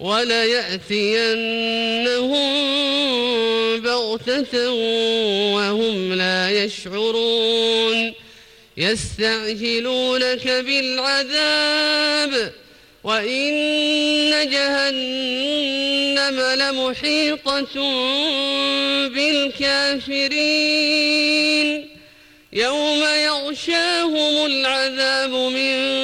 وليأتينهم بغتة وهم لا يشعرون يستعجلونك بالعذاب وإن جهنم لمحيطة بالكافرين يوم يغشاهم العذاب من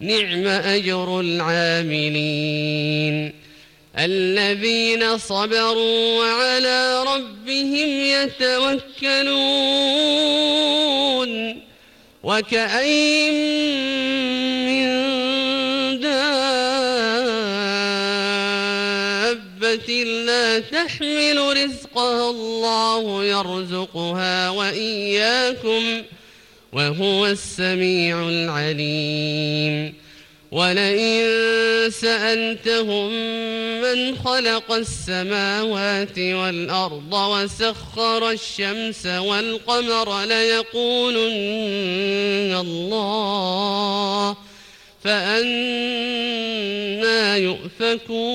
نعم أجر العاملين الذين صبروا وعلى ربهم يتوكلون وكأين من دابة لا تحمل رزقها الله يرزقها وإياكم وهو السميع العليم. ولئن سألتهم من خلق السماوات والأرض وسخر الشمس والقمر ليقولن الله فأنا يؤفكون.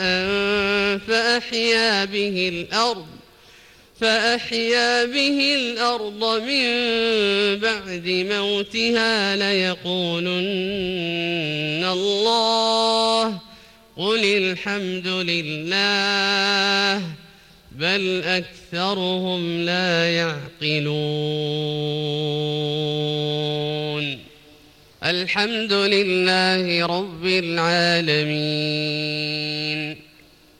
فأحيا به الأرض فأحيا به الأرض من بعد موتها ليقولن الله قل الحمد لله بل أكثرهم لا يعقلون. الحمد لله رب العالمين.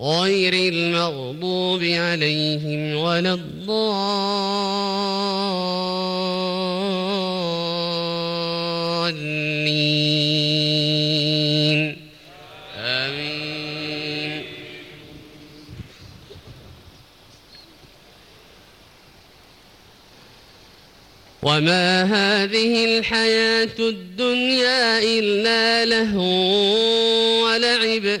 غير المغضوب عليهم ولا الضالين. آمين. وما هذه الحياة الدنيا إلا لهو ولعب.